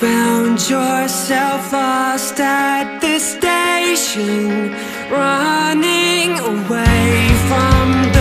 found yourself lost at this station, running away from the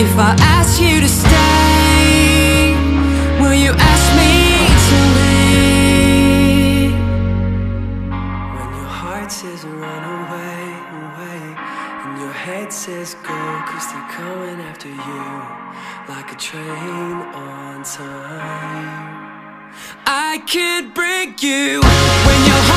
If I ask you to stay, will you ask me to leave? When your heart says run away, away, and your head says go, cause they're coming after you like a train on time. I could break you when you're